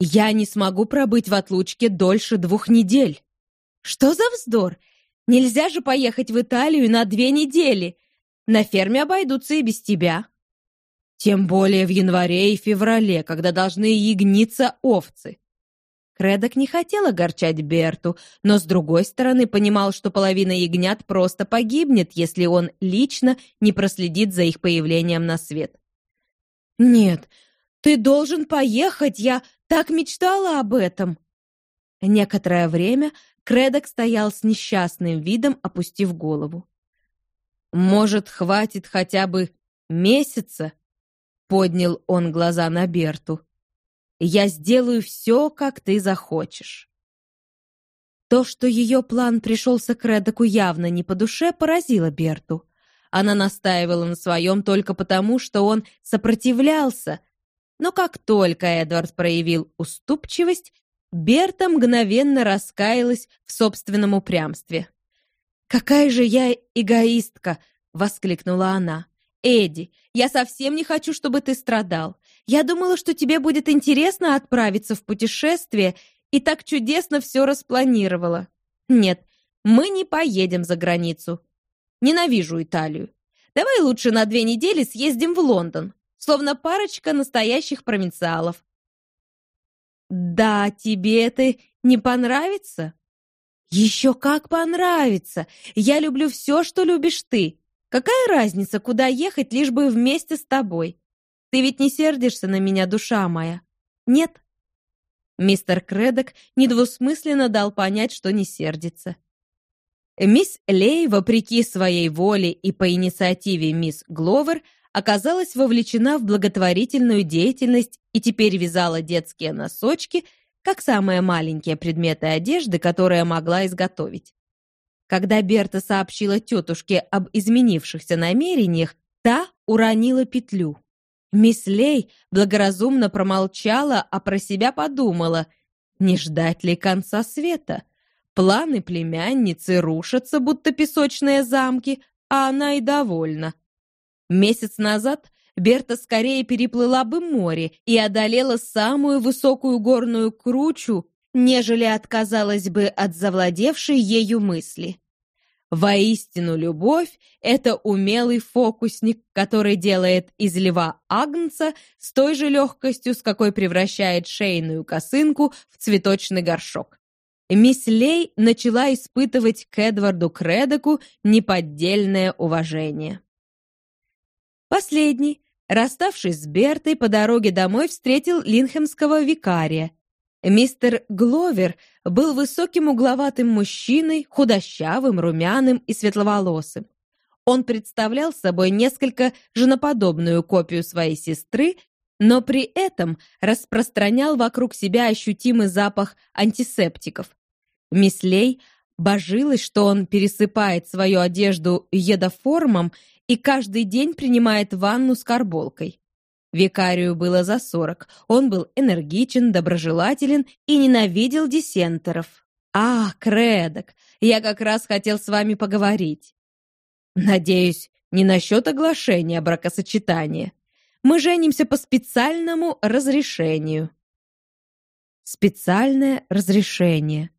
Я не смогу пробыть в отлучке дольше двух недель. Что за вздор? Нельзя же поехать в Италию на две недели. На ферме обойдутся и без тебя. Тем более в январе и феврале, когда должны ягниться овцы. Кредок не хотел огорчать Берту, но, с другой стороны, понимал, что половина ягнят просто погибнет, если он лично не проследит за их появлением на свет. «Нет, ты должен поехать, я так мечтала об этом!» Некоторое время Кредок стоял с несчастным видом, опустив голову. «Может, хватит хотя бы месяца?» Поднял он глаза на Берту. «Я сделаю все, как ты захочешь». То, что ее план пришелся к Редоку явно не по душе, поразило Берту. Она настаивала на своем только потому, что он сопротивлялся. Но как только Эдвард проявил уступчивость, Берта мгновенно раскаялась в собственном упрямстве. «Какая же я эгоистка!» — воскликнула она. «Эдди, я совсем не хочу, чтобы ты страдал. Я думала, что тебе будет интересно отправиться в путешествие, и так чудесно все распланировала. Нет, мы не поедем за границу. Ненавижу Италию. Давай лучше на две недели съездим в Лондон, словно парочка настоящих провинциалов. «Да, тебе это не понравится?» «Еще как понравится! Я люблю все, что любишь ты. Какая разница, куда ехать, лишь бы вместе с тобой? Ты ведь не сердишься на меня, душа моя? Нет?» Мистер Кредок недвусмысленно дал понять, что не сердится. Мисс Лей, вопреки своей воле и по инициативе мисс Гловер, оказалась вовлечена в благотворительную деятельность и теперь вязала детские носочки, как самые маленькие предметы одежды, которые могла изготовить. Когда Берта сообщила тетушке об изменившихся намерениях, та уронила петлю. Мисс Лей благоразумно промолчала, а про себя подумала, не ждать ли конца света. Планы племянницы рушатся, будто песочные замки, а она и довольна. Месяц назад Берта скорее переплыла бы море и одолела самую высокую горную кручу, нежели отказалась бы от завладевшей ею мысли. Воистину, любовь — это умелый фокусник, который делает из льва агнца с той же легкостью, с какой превращает шейную косынку в цветочный горшок. Мисс Лей начала испытывать к Эдварду Кредоку неподдельное уважение. Последний, расставшись с Бертой, по дороге домой встретил линхемского викария. Мистер Гловер был высоким угловатым мужчиной, худощавым, румяным и светловолосым. Он представлял собой несколько женоподобную копию своей сестры, но при этом распространял вокруг себя ощутимый запах антисептиков. Мислей божилась, что он пересыпает свою одежду едоформом и каждый день принимает ванну с карболкой. Викарию было за сорок. Он был энергичен, доброжелателен и ненавидел диссентеров. «А, Кредок, я как раз хотел с вами поговорить. Надеюсь, не насчет оглашения бракосочетания. Мы женимся по специальному разрешению». Специальное разрешение.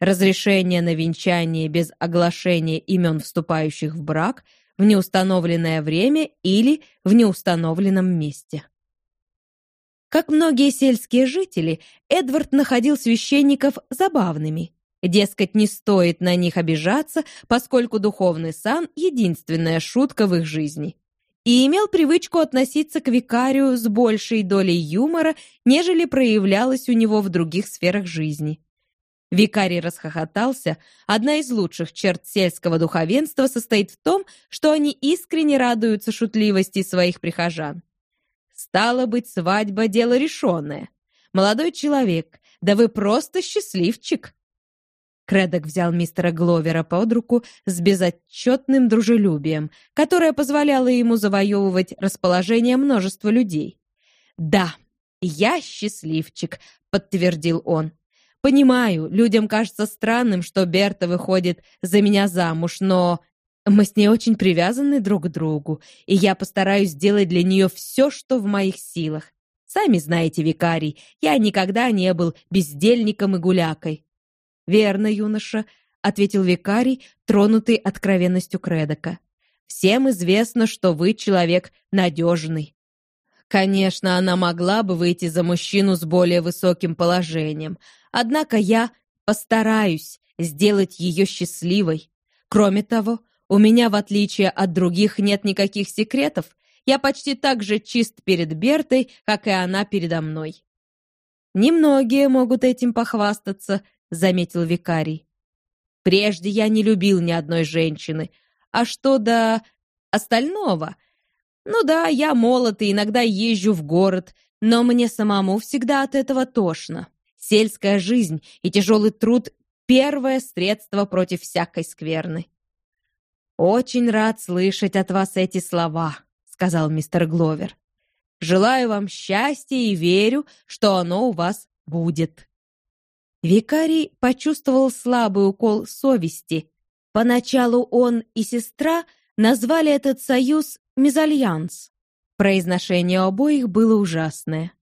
Разрешение на венчание без оглашения имен вступающих в брак – в неустановленное время или в неустановленном месте. Как многие сельские жители, Эдвард находил священников забавными. Дескать, не стоит на них обижаться, поскольку духовный сан — единственная шутка в их жизни. И имел привычку относиться к викарию с большей долей юмора, нежели проявлялось у него в других сферах жизни. Викарий расхохотался. Одна из лучших черт сельского духовенства состоит в том, что они искренне радуются шутливости своих прихожан. Стало быть, свадьба — дело решенное. Молодой человек, да вы просто счастливчик. Кредок взял мистера Гловера под руку с безотчетным дружелюбием, которое позволяло ему завоевывать расположение множества людей. «Да, я счастливчик», — подтвердил он. Понимаю, людям кажется странным, что Берта выходит за меня замуж, но мы с ней очень привязаны друг к другу, и я постараюсь сделать для нее все, что в моих силах. Сами знаете, викарий, я никогда не был бездельником и гулякой». «Верно, юноша», — ответил викарий, тронутый откровенностью Кредока. «Всем известно, что вы человек надежный. Конечно, она могла бы выйти за мужчину с более высоким положением, однако я постараюсь сделать ее счастливой. Кроме того, у меня, в отличие от других, нет никаких секретов. Я почти так же чист перед Бертой, как и она передо мной. «Немногие могут этим похвастаться», — заметил викарий. «Прежде я не любил ни одной женщины. А что до остального? Ну да, я молод и иногда езжу в город, но мне самому всегда от этого тошно. Сельская жизнь и тяжелый труд — первое средство против всякой скверны. «Очень рад слышать от вас эти слова», — сказал мистер Гловер. «Желаю вам счастья и верю, что оно у вас будет». Викарий почувствовал слабый укол совести. Поначалу он и сестра назвали этот союз «мезальянс». Произношение обоих было ужасное.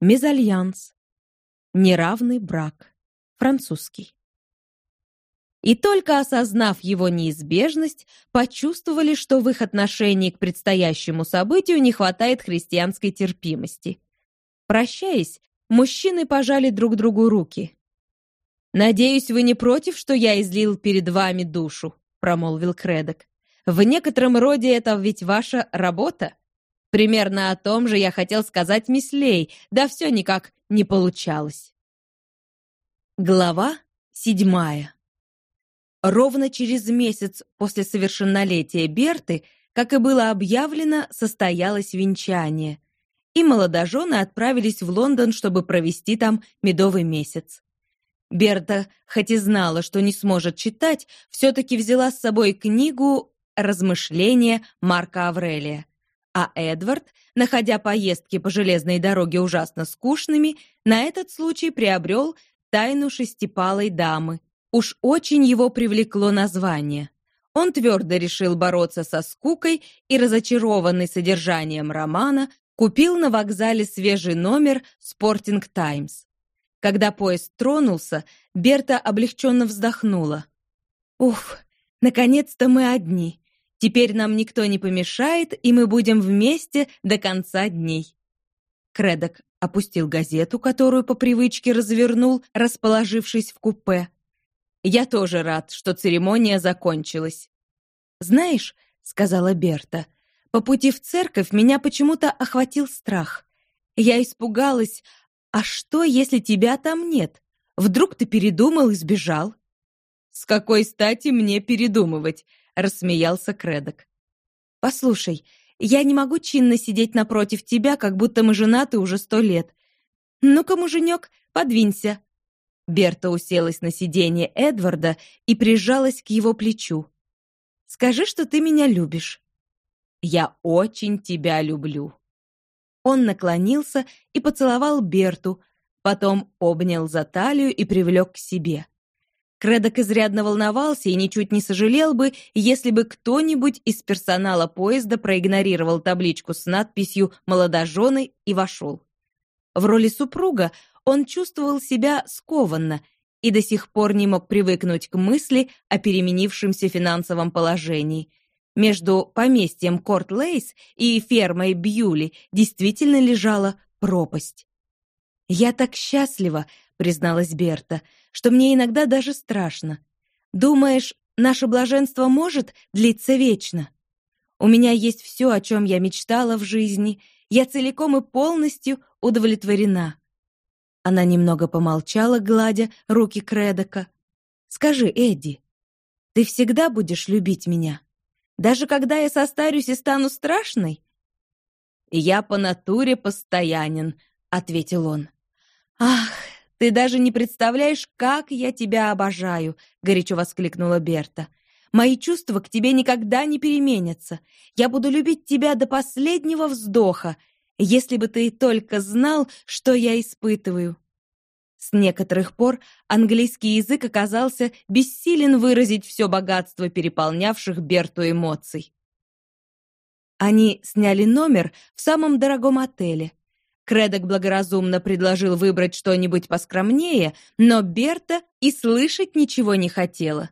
Мезальянс. Неравный брак. Французский и только осознав его неизбежность, почувствовали, что в их отношении к предстоящему событию не хватает христианской терпимости. Прощаясь, мужчины пожали друг другу руки. «Надеюсь, вы не против, что я излил перед вами душу», — промолвил Кредок. «В некотором роде это ведь ваша работа. Примерно о том же я хотел сказать Мислей, да все никак не получалось». Глава седьмая Ровно через месяц после совершеннолетия Берты, как и было объявлено, состоялось венчание. И молодожены отправились в Лондон, чтобы провести там медовый месяц. Берта, хоть и знала, что не сможет читать, все-таки взяла с собой книгу «Размышления Марка Аврелия». А Эдвард, находя поездки по железной дороге ужасно скучными, на этот случай приобрел «Тайну шестипалой дамы», Уж очень его привлекло название. Он твердо решил бороться со скукой и, разочарованный содержанием романа, купил на вокзале свежий номер «Спортинг Таймс». Когда поезд тронулся, Берта облегченно вздохнула. «Уф, наконец-то мы одни. Теперь нам никто не помешает, и мы будем вместе до конца дней». Кредок опустил газету, которую по привычке развернул, расположившись в купе. Я тоже рад, что церемония закончилась. «Знаешь», — сказала Берта, — «по пути в церковь меня почему-то охватил страх. Я испугалась, а что, если тебя там нет? Вдруг ты передумал и сбежал?» «С какой стати мне передумывать?» — рассмеялся Кредок. «Послушай, я не могу чинно сидеть напротив тебя, как будто мы женаты уже сто лет. Ну-ка, муженек, подвинься, Берта уселась на сиденье Эдварда и прижалась к его плечу. «Скажи, что ты меня любишь». «Я очень тебя люблю». Он наклонился и поцеловал Берту, потом обнял за талию и привлек к себе. Кредок изрядно волновался и ничуть не сожалел бы, если бы кто-нибудь из персонала поезда проигнорировал табличку с надписью «Молодожены» и вошел. В роли супруга он чувствовал себя скованно и до сих пор не мог привыкнуть к мысли о переменившемся финансовом положении. Между поместьем Корт-Лейс и фермой Бьюли действительно лежала пропасть. «Я так счастлива», — призналась Берта, «что мне иногда даже страшно. Думаешь, наше блаженство может длиться вечно? У меня есть все, о чем я мечтала в жизни, я целиком и полностью удовлетворена. Она немного помолчала, гладя руки Кредока. «Скажи, Эдди, ты всегда будешь любить меня? Даже когда я состарюсь и стану страшной?» «Я по натуре постоянен», — ответил он. «Ах, ты даже не представляешь, как я тебя обожаю!» — горячо воскликнула Берта. «Мои чувства к тебе никогда не переменятся. Я буду любить тебя до последнего вздоха, если бы ты только знал, что я испытываю. С некоторых пор английский язык оказался бессилен выразить все богатство переполнявших Берту эмоций. Они сняли номер в самом дорогом отеле. Кредок благоразумно предложил выбрать что-нибудь поскромнее, но Берта и слышать ничего не хотела.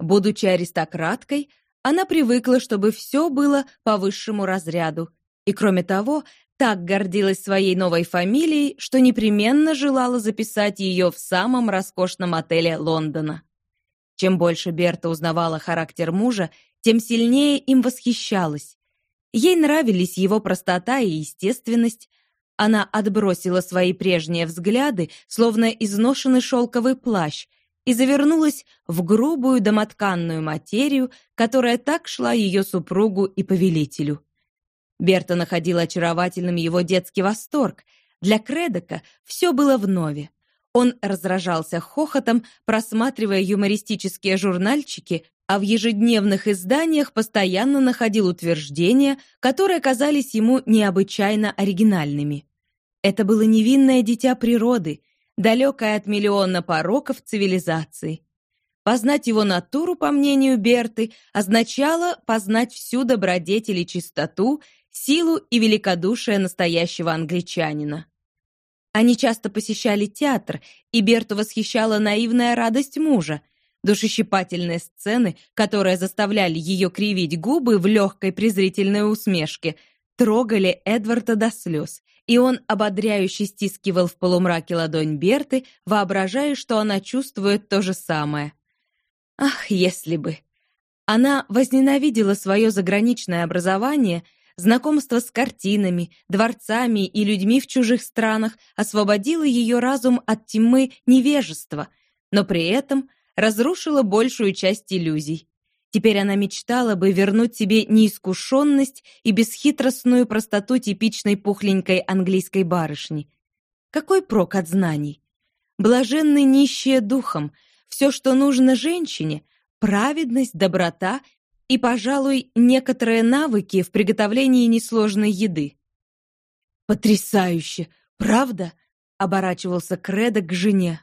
Будучи аристократкой, она привыкла, чтобы все было по высшему разряду, и, кроме того, так гордилась своей новой фамилией, что непременно желала записать ее в самом роскошном отеле Лондона. Чем больше Берта узнавала характер мужа, тем сильнее им восхищалась. Ей нравились его простота и естественность, она отбросила свои прежние взгляды, словно изношенный шелковый плащ, и завернулась в грубую домотканную материю, которая так шла ее супругу и повелителю. Берта находила очаровательным его детский восторг. Для Кредока все было вновь. Он разражался хохотом, просматривая юмористические журнальчики, а в ежедневных изданиях постоянно находил утверждения, которые казались ему необычайно оригинальными. Это было невинное дитя природы, далекое от миллиона пороков цивилизации. Познать его натуру, по мнению Берты, означало познать всю добродетель и чистоту, силу и великодушие настоящего англичанина. Они часто посещали театр, и Берту восхищала наивная радость мужа — Душещипательные сцены, которые заставляли ее кривить губы в легкой презрительной усмешке, трогали Эдварда до слез, и он ободряюще стискивал в полумраке ладонь Берты, воображая, что она чувствует то же самое. Ах, если бы! Она возненавидела свое заграничное образование, знакомство с картинами, дворцами и людьми в чужих странах освободило ее разум от тьмы невежества, но при этом разрушила большую часть иллюзий. Теперь она мечтала бы вернуть себе неискушенность и бесхитростную простоту типичной пухленькой английской барышни. Какой прок от знаний? Блаженны нищие духом. Все, что нужно женщине — праведность, доброта и, пожалуй, некоторые навыки в приготовлении несложной еды. «Потрясающе! Правда?» — оборачивался Кредо к жене.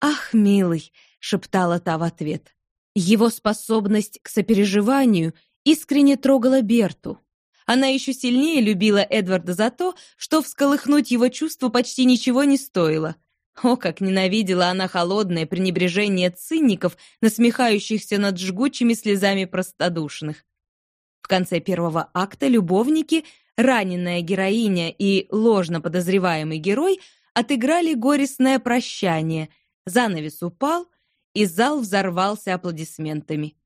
«Ах, милый!» шептала та в ответ. Его способность к сопереживанию искренне трогала Берту. Она еще сильнее любила Эдварда за то, что всколыхнуть его чувства почти ничего не стоило. О, как ненавидела она холодное пренебрежение циников, насмехающихся над жгучими слезами простодушных. В конце первого акта любовники, раненая героиня и ложно подозреваемый герой отыграли горестное прощание. Занавес упал — и зал взорвался аплодисментами.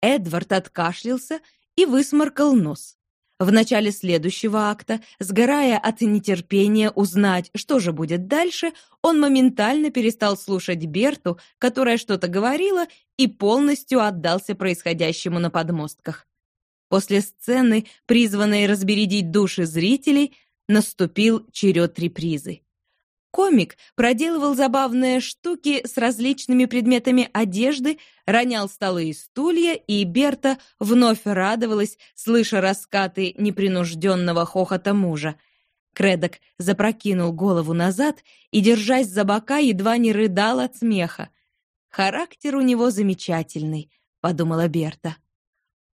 Эдвард откашлялся и высморкал нос. В начале следующего акта, сгорая от нетерпения узнать, что же будет дальше, он моментально перестал слушать Берту, которая что-то говорила, и полностью отдался происходящему на подмостках. После сцены, призванной разбередить души зрителей, наступил черед репризы. Комик проделывал забавные штуки с различными предметами одежды, ронял столы и стулья, и Берта вновь радовалась, слыша раскаты непринужденного хохота мужа. Кредок запрокинул голову назад и, держась за бока, едва не рыдал от смеха. «Характер у него замечательный», — подумала Берта.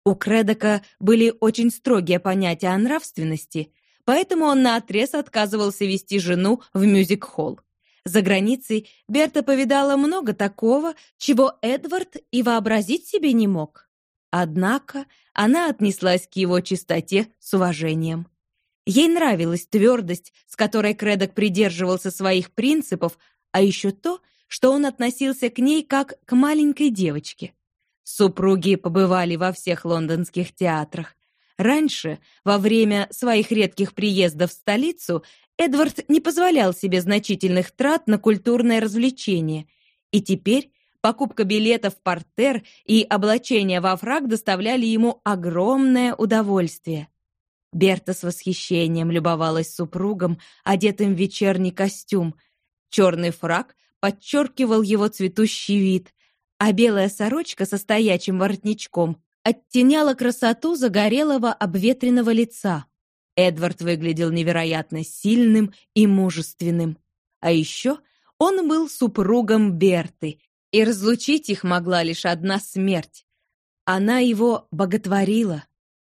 У Кредока были очень строгие понятия о нравственности — поэтому он наотрез отказывался вести жену в мюзик-холл. За границей Берта повидала много такого, чего Эдвард и вообразить себе не мог. Однако она отнеслась к его чистоте с уважением. Ей нравилась твердость, с которой Кредок придерживался своих принципов, а еще то, что он относился к ней как к маленькой девочке. Супруги побывали во всех лондонских театрах. Раньше, во время своих редких приездов в столицу, Эдвард не позволял себе значительных трат на культурное развлечение, и теперь покупка билетов в портер и облачение во фраг доставляли ему огромное удовольствие. Берта с восхищением любовалась супругом, одетым в вечерний костюм. Черный фраг подчеркивал его цветущий вид, а белая сорочка со стоячим воротничком оттеняла красоту загорелого обветренного лица. Эдвард выглядел невероятно сильным и мужественным. А еще он был супругом Берты, и разлучить их могла лишь одна смерть. Она его боготворила.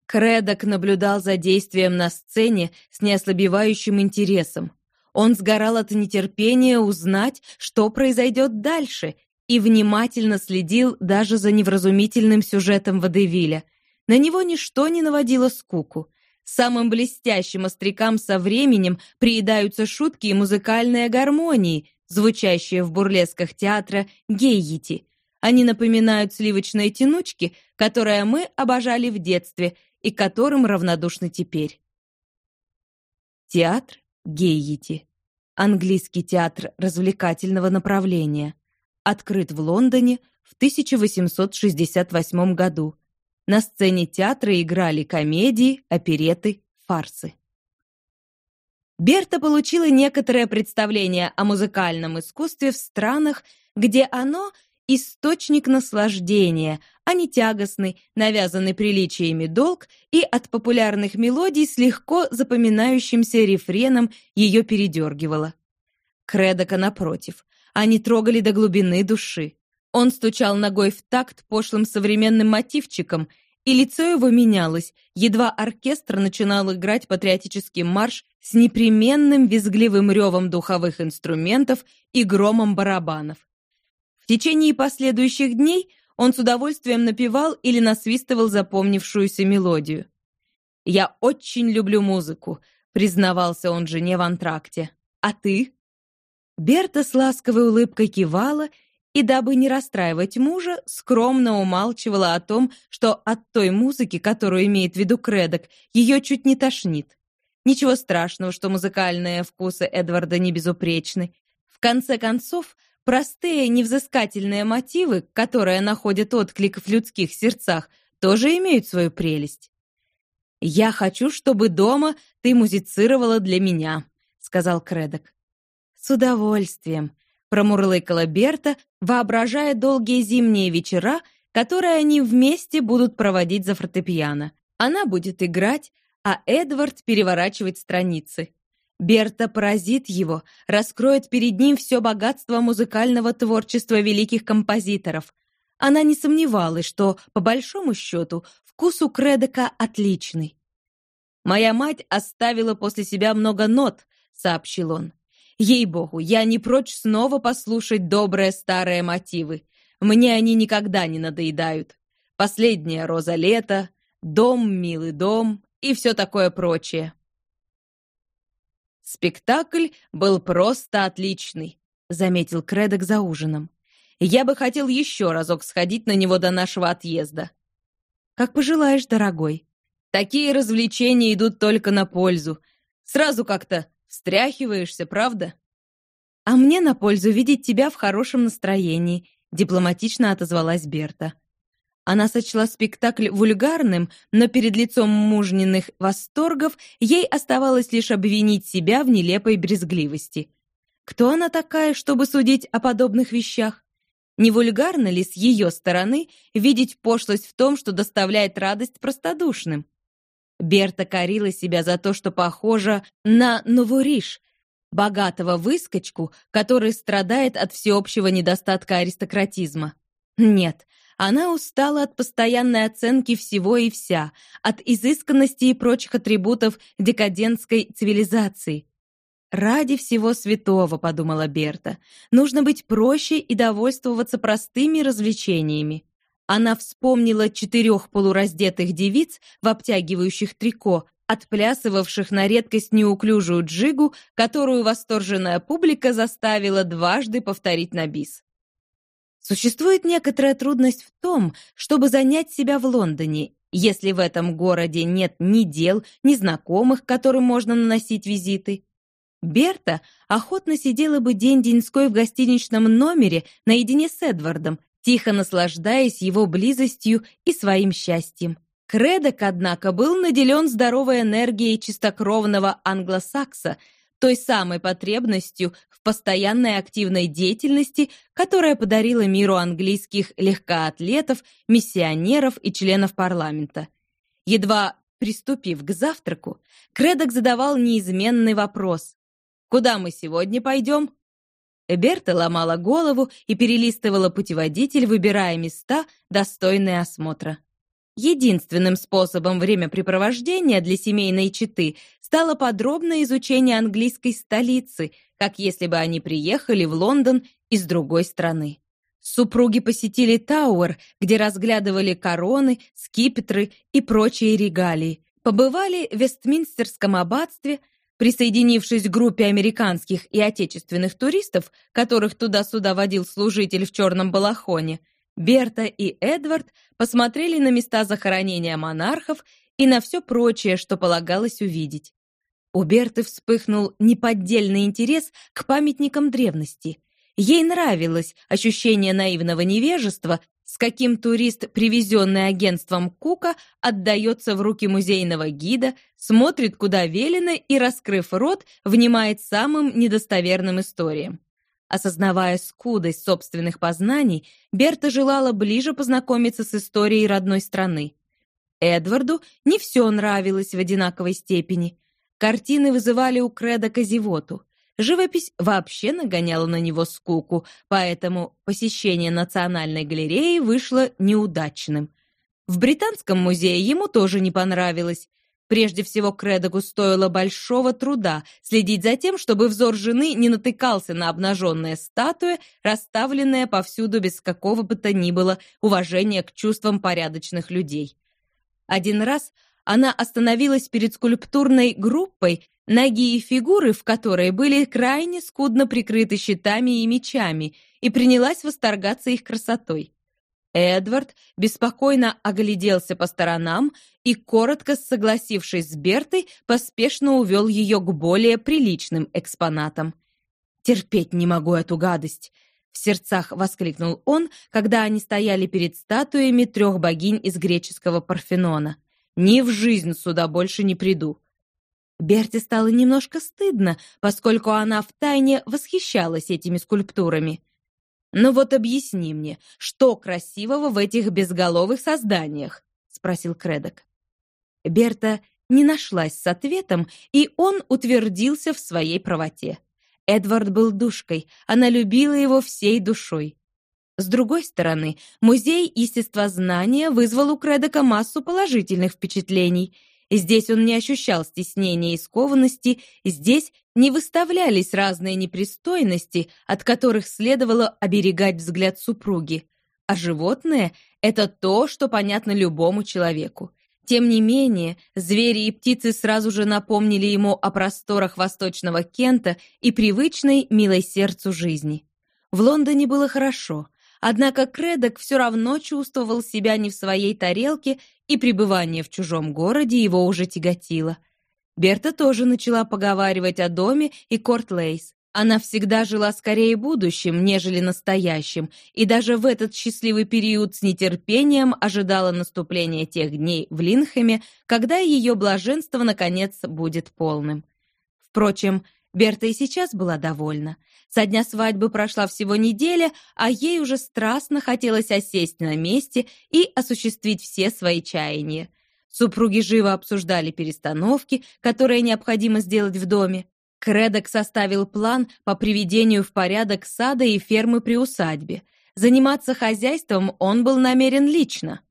Кредок наблюдал за действием на сцене с неослабевающим интересом. Он сгорал от нетерпения узнать, что произойдет дальше, и внимательно следил даже за невразумительным сюжетом Водевиля. На него ничто не наводило скуку. Самым блестящим острякам со временем приедаются шутки и музыкальные гармонии, звучащие в бурлесках театра гейити. Они напоминают сливочные тянучки, которые мы обожали в детстве и которым равнодушны теперь. Театр гейити. Английский театр развлекательного направления. Открыт в Лондоне в 1868 году. На сцене театра играли комедии, опереты, фарсы. Берта получила некоторое представление о музыкальном искусстве в странах, где оно – источник наслаждения, а не тягостный, навязанный приличиями долг и от популярных мелодий с легко запоминающимся рефреном ее передергивало. Кредока, напротив, они трогали до глубины души. Он стучал ногой в такт пошлым современным мотивчиком, и лицо его менялось, едва оркестр начинал играть патриотический марш с непременным визгливым ревом духовых инструментов и громом барабанов. В течение последующих дней он с удовольствием напевал или насвистывал запомнившуюся мелодию. «Я очень люблю музыку», — признавался он жене в антракте. «А ты?» Берта с ласковой улыбкой кивала и, дабы не расстраивать мужа, скромно умалчивала о том, что от той музыки, которую имеет в виду Кредок, ее чуть не тошнит. Ничего страшного, что музыкальные вкусы Эдварда не безупречны. В конце концов, простые невзыскательные мотивы, которые находят отклик в людских сердцах, тоже имеют свою прелесть. «Я хочу, чтобы дома ты музицировала для меня», — сказал Кредок. «С удовольствием», — промурлыкала Берта, воображая долгие зимние вечера, которые они вместе будут проводить за фортепиано. Она будет играть, а Эдвард переворачивать страницы. Берта поразит его, раскроет перед ним все богатство музыкального творчества великих композиторов. Она не сомневалась, что, по большому счету, вкус у Кредека отличный. «Моя мать оставила после себя много нот», — сообщил он. «Ей-богу, я не прочь снова послушать добрые старые мотивы. Мне они никогда не надоедают. Последняя роза лета, дом, милый дом, и все такое прочее. Спектакль был просто отличный, заметил Кредок за ужином. Я бы хотел еще разок сходить на него до нашего отъезда. Как пожелаешь, дорогой. Такие развлечения идут только на пользу. Сразу как-то встряхиваешься, правда? А мне на пользу видеть тебя в хорошем настроении, дипломатично отозвалась Берта. Она сочла спектакль вульгарным, но перед лицом мужненных восторгов ей оставалось лишь обвинить себя в нелепой брезгливости. Кто она такая, чтобы судить о подобных вещах? Не вульгарно ли с ее стороны видеть пошлость в том, что доставляет радость простодушным? Берта корила себя за то, что похожа на Новориш, богатого выскочку, который страдает от всеобщего недостатка аристократизма. Нет, она устала от постоянной оценки всего и вся, от изысканности и прочих атрибутов декадентской цивилизации. «Ради всего святого», — подумала Берта, — «нужно быть проще и довольствоваться простыми развлечениями». Она вспомнила четырех полураздетых девиц в обтягивающих трико, отплясывавших на редкость неуклюжую джигу, которую восторженная публика заставила дважды повторить на бис. Существует некоторая трудность в том, чтобы занять себя в Лондоне, если в этом городе нет ни дел, ни знакомых, которым можно наносить визиты. Берта охотно сидела бы день-деньской в гостиничном номере наедине с Эдвардом, тихо наслаждаясь его близостью и своим счастьем. Кредок, однако, был наделен здоровой энергией чистокровного англосакса, той самой потребностью в постоянной активной деятельности, которая подарила миру английских легкоатлетов, миссионеров и членов парламента. Едва приступив к завтраку, Кредок задавал неизменный вопрос. «Куда мы сегодня пойдем?» Берта ломала голову и перелистывала путеводитель, выбирая места, достойные осмотра. Единственным способом времяпрепровождения для семейной четы стало подробное изучение английской столицы, как если бы они приехали в Лондон из другой страны. Супруги посетили Тауэр, где разглядывали короны, скипетры и прочие регалии, побывали в Вестминстерском аббатстве, присоединившись к группе американских и отечественных туристов, которых туда-сюда водил служитель в черном балахоне, Берта и Эдвард посмотрели на места захоронения монархов и на все прочее, что полагалось увидеть. У Берты вспыхнул неподдельный интерес к памятникам древности. Ей нравилось ощущение наивного невежества, с каким турист, привезенный агентством Кука, отдается в руки музейного гида, смотрит куда велено и, раскрыв рот, внимает самым недостоверным историям. Осознавая скудость собственных познаний, Берта желала ближе познакомиться с историей родной страны. Эдварду не все нравилось в одинаковой степени. Картины вызывали у Кредока зевоту. Живопись вообще нагоняла на него скуку, поэтому посещение Национальной галереи вышло неудачным. В Британском музее ему тоже не понравилось. Прежде всего, Кредогу стоило большого труда следить за тем, чтобы взор жены не натыкался на обнаженные статуи, расставленные повсюду без какого бы то ни было уважения к чувствам порядочных людей. Один раз она остановилась перед скульптурной группой, ноги и фигуры в которой были крайне скудно прикрыты щитами и мечами, и принялась восторгаться их красотой. Эдвард беспокойно огляделся по сторонам и, коротко согласившись с Бертой, поспешно увел ее к более приличным экспонатам. «Терпеть не могу эту гадость!» — в сердцах воскликнул он, когда они стояли перед статуями трех богинь из греческого Парфенона. «Ни в жизнь сюда больше не приду!» Берте стало немножко стыдно, поскольку она втайне восхищалась этими скульптурами. «Ну вот объясни мне, что красивого в этих безголовых созданиях?» — спросил Кредок. Берта не нашлась с ответом, и он утвердился в своей правоте. Эдвард был душкой, она любила его всей душой. С другой стороны, музей естествознания вызвал у Кредока массу положительных впечатлений — Здесь он не ощущал стеснения и скованности, здесь не выставлялись разные непристойности, от которых следовало оберегать взгляд супруги. А животное — это то, что понятно любому человеку. Тем не менее, звери и птицы сразу же напомнили ему о просторах восточного Кента и привычной, милой сердцу жизни. В Лондоне было хорошо, однако Кредок все равно чувствовал себя не в своей тарелке и пребывание в чужом городе его уже тяготило. Берта тоже начала поговаривать о доме и Корт-Лейс. Она всегда жила скорее будущим, нежели настоящим, и даже в этот счастливый период с нетерпением ожидала наступления тех дней в Линхэме, когда ее блаженство, наконец, будет полным. Впрочем, Берта и сейчас была довольна. Со дня свадьбы прошла всего неделя, а ей уже страстно хотелось осесть на месте и осуществить все свои чаяния. Супруги живо обсуждали перестановки, которые необходимо сделать в доме. Кредок составил план по приведению в порядок сада и фермы при усадьбе. Заниматься хозяйством он был намерен лично.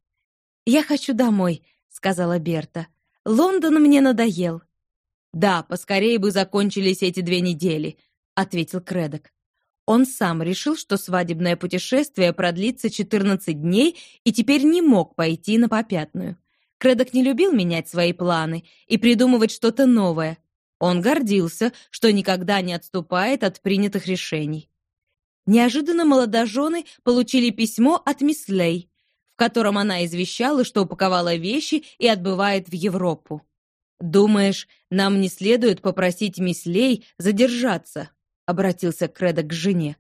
«Я хочу домой», — сказала Берта. «Лондон мне надоел». «Да, поскорее бы закончились эти две недели», — ответил Кредок. Он сам решил, что свадебное путешествие продлится 14 дней и теперь не мог пойти на попятную. Кредок не любил менять свои планы и придумывать что-то новое. Он гордился, что никогда не отступает от принятых решений. Неожиданно молодожены получили письмо от мисс Лей, в котором она извещала, что упаковала вещи и отбывает в Европу. «Думаешь, нам не следует попросить мисс Лей задержаться?» — обратился Кредок к жене.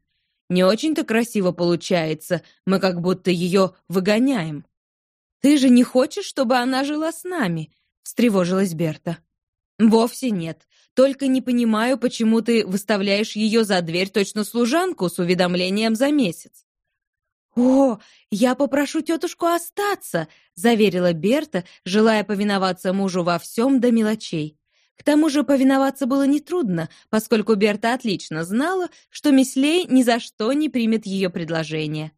«Не очень-то красиво получается, мы как будто ее выгоняем». «Ты же не хочешь, чтобы она жила с нами?» — встревожилась Берта. «Вовсе нет. Только не понимаю, почему ты выставляешь ее за дверь точно служанку с уведомлением за месяц. «О, я попрошу тетушку остаться», — заверила Берта, желая повиноваться мужу во всем до мелочей. К тому же повиноваться было нетрудно, поскольку Берта отлично знала, что Мислей ни за что не примет ее предложение.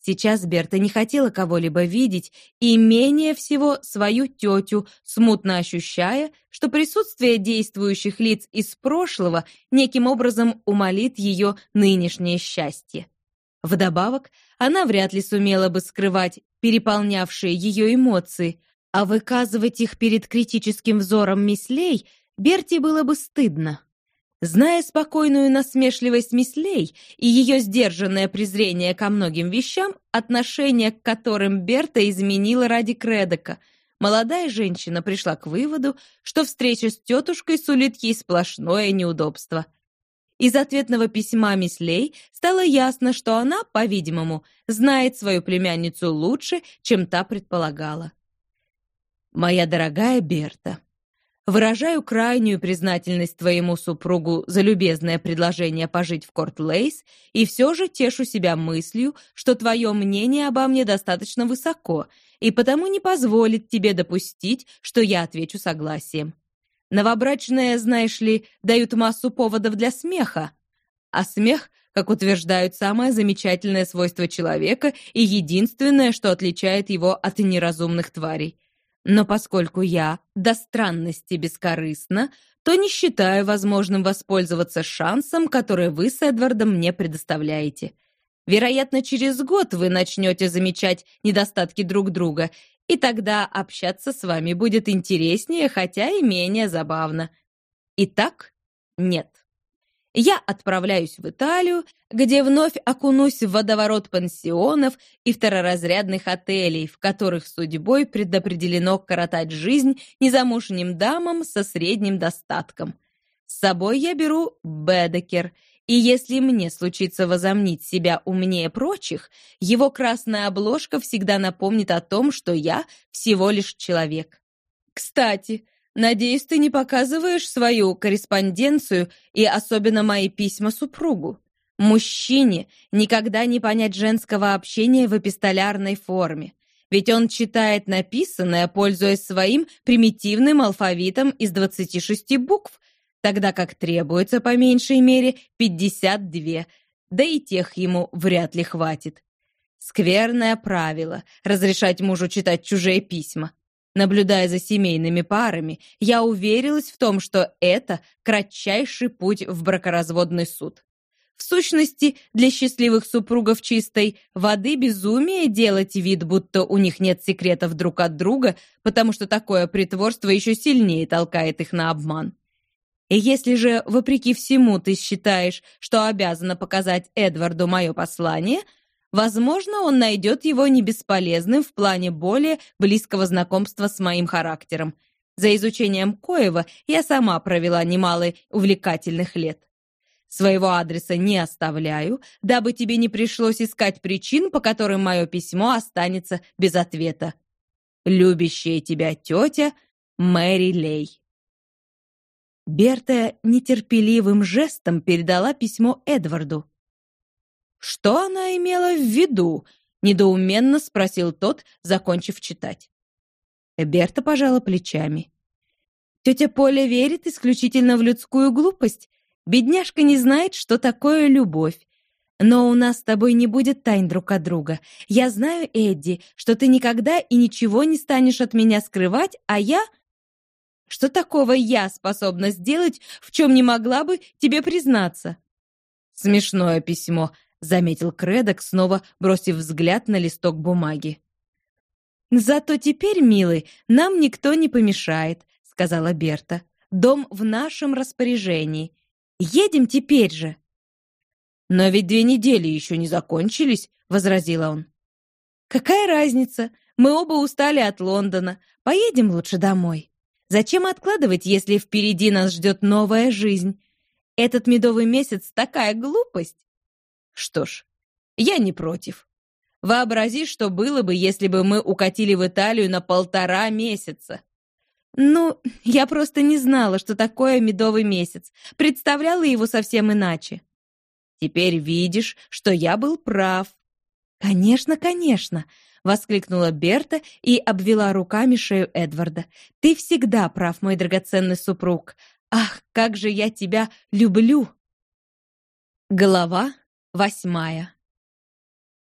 Сейчас Берта не хотела кого-либо видеть и менее всего свою тетю, смутно ощущая, что присутствие действующих лиц из прошлого неким образом умолит ее нынешнее счастье. Вдобавок, она вряд ли сумела бы скрывать переполнявшие ее эмоции, а выказывать их перед критическим взором мислей Берти было бы стыдно. Зная спокойную насмешливость Мислей и ее сдержанное презрение ко многим вещам, отношение к которым Берта изменила ради Кредока, молодая женщина пришла к выводу, что встреча с тетушкой сулит ей сплошное неудобство. Из ответного письма мисс Лей стало ясно, что она, по-видимому, знает свою племянницу лучше, чем та предполагала. «Моя дорогая Берта», Выражаю крайнюю признательность твоему супругу за любезное предложение пожить в Корт-Лейс и все же тешу себя мыслью, что твое мнение обо мне достаточно высоко и потому не позволит тебе допустить, что я отвечу согласием. Новобрачные, знаешь ли, дают массу поводов для смеха, а смех, как утверждают, самое замечательное свойство человека и единственное, что отличает его от неразумных тварей. Но поскольку я до странности бескорыстна, то не считаю возможным воспользоваться шансом, который вы с Эдвардом мне предоставляете. Вероятно, через год вы начнете замечать недостатки друг друга, и тогда общаться с вами будет интереснее, хотя и менее забавно. Итак, нет я отправляюсь в Италию, где вновь окунусь в водоворот пансионов и второразрядных отелей, в которых судьбой предопределено коротать жизнь незамужним дамам со средним достатком. С собой я беру Бедекер, и если мне случится возомнить себя умнее прочих, его красная обложка всегда напомнит о том, что я всего лишь человек. Кстати, Надеюсь, ты не показываешь свою корреспонденцию и особенно мои письма супругу. Мужчине никогда не понять женского общения в эпистолярной форме, ведь он читает написанное, пользуясь своим примитивным алфавитом из 26 букв, тогда как требуется по меньшей мере 52, да и тех ему вряд ли хватит. Скверное правило — разрешать мужу читать чужие письма. Наблюдая за семейными парами, я уверилась в том, что это кратчайший путь в бракоразводный суд. В сущности, для счастливых супругов чистой воды безумие делать вид, будто у них нет секретов друг от друга, потому что такое притворство еще сильнее толкает их на обман. И если же, вопреки всему, ты считаешь, что обязана показать Эдварду мое послание – Возможно, он найдет его не бесполезным в плане более близкого знакомства с моим характером. За изучением Коева я сама провела немало увлекательных лет. Своего адреса не оставляю, дабы тебе не пришлось искать причин, по которым мое письмо останется без ответа. Любящая тебя тетя Мэри Лей. Берта нетерпеливым жестом передала письмо Эдварду. «Что она имела в виду?» — недоуменно спросил тот, закончив читать. Берта пожала плечами. «Тетя Поля верит исключительно в людскую глупость. Бедняжка не знает, что такое любовь. Но у нас с тобой не будет тайн друг от друга. Я знаю, Эдди, что ты никогда и ничего не станешь от меня скрывать, а я... Что такого я способна сделать, в чем не могла бы тебе признаться?» Смешное письмо, — заметил Кредок, снова бросив взгляд на листок бумаги. «Зато теперь, милый, нам никто не помешает», — сказала Берта. «Дом в нашем распоряжении. Едем теперь же». «Но ведь две недели еще не закончились», — возразила он. «Какая разница? Мы оба устали от Лондона. Поедем лучше домой. Зачем откладывать, если впереди нас ждет новая жизнь? Этот медовый месяц — такая глупость. Что ж, я не против. Вообрази, что было бы, если бы мы укатили в Италию на полтора месяца. Ну, я просто не знала, что такое медовый месяц. Представляла его совсем иначе. Теперь видишь, что я был прав. Конечно, конечно, воскликнула Берта и обвела руками шею Эдварда. Ты всегда прав, мой драгоценный супруг. Ах, как же я тебя люблю. Глава Восьмая.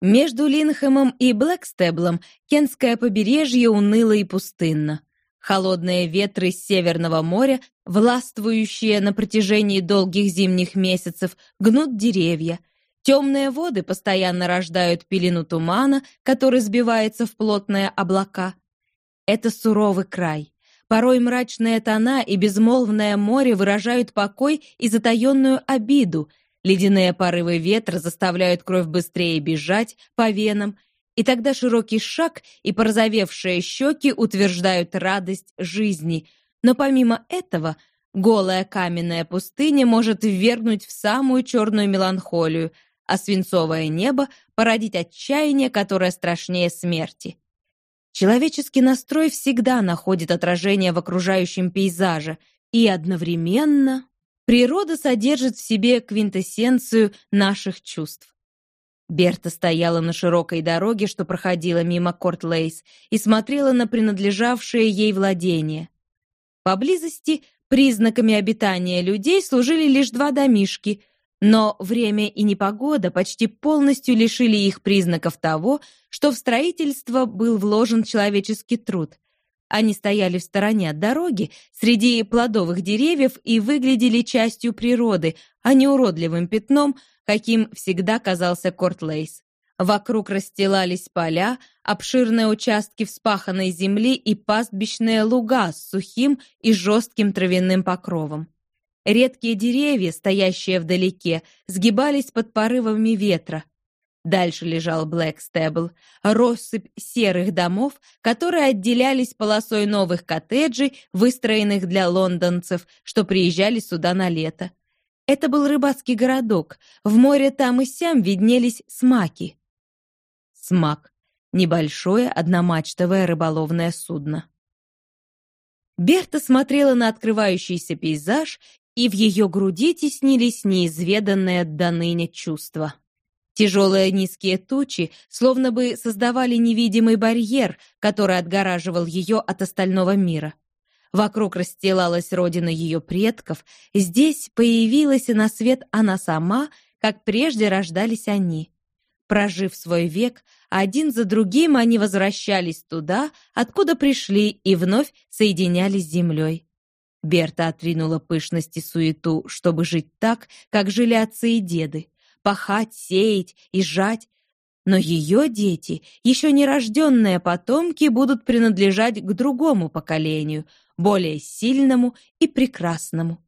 Между Линхэмом и Блэкстеблом Кентское побережье уныло и пустынно. Холодные ветры Северного моря, властвующие на протяжении долгих зимних месяцев, гнут деревья. Темные воды постоянно рождают пелену тумана, который сбивается в плотные облака. Это суровый край. Порой мрачные тона и безмолвное море выражают покой и затаенную обиду. Ледяные порывы ветра заставляют кровь быстрее бежать по венам, и тогда широкий шаг и порозовевшие щеки утверждают радость жизни. Но помимо этого, голая каменная пустыня может ввергнуть в самую черную меланхолию, а свинцовое небо породить отчаяние, которое страшнее смерти. Человеческий настрой всегда находит отражение в окружающем пейзаже, и одновременно природа содержит в себе квинтэссенцию наших чувств. Берта стояла на широкой дороге, что проходила мимо Корт-Лейс, и смотрела на принадлежавшее ей владение. Поблизости признаками обитания людей служили лишь два домишки, но время и непогода почти полностью лишили их признаков того, что в строительство был вложен человеческий труд. Они стояли в стороне от дороги, среди плодовых деревьев и выглядели частью природы, а не уродливым пятном, каким всегда казался Кортлейс. Вокруг расстилались поля, обширные участки вспаханной земли и пастбищные луга с сухим и жестким травяным покровом. Редкие деревья, стоящие вдалеке, сгибались под порывами ветра. Дальше лежал Блэкстебл, россыпь серых домов, которые отделялись полосой новых коттеджей, выстроенных для лондонцев, что приезжали сюда на лето. Это был рыбацкий городок. В море там и сям виднелись смаки. Смак — небольшое одномачтовое рыболовное судно. Берта смотрела на открывающийся пейзаж и в ее груди теснились неизведанные до ныне чувства. Тяжелые низкие тучи словно бы создавали невидимый барьер, который отгораживал ее от остального мира. Вокруг расстилалась родина ее предков, здесь появилась и на свет она сама, как прежде рождались они. Прожив свой век, один за другим они возвращались туда, откуда пришли, и вновь соединялись с землей. Берта отринула пышность и суету, чтобы жить так, как жили отцы и деды, пахать, сеять и жать. Но ее дети, еще нерожденные потомки, будут принадлежать к другому поколению, более сильному и прекрасному.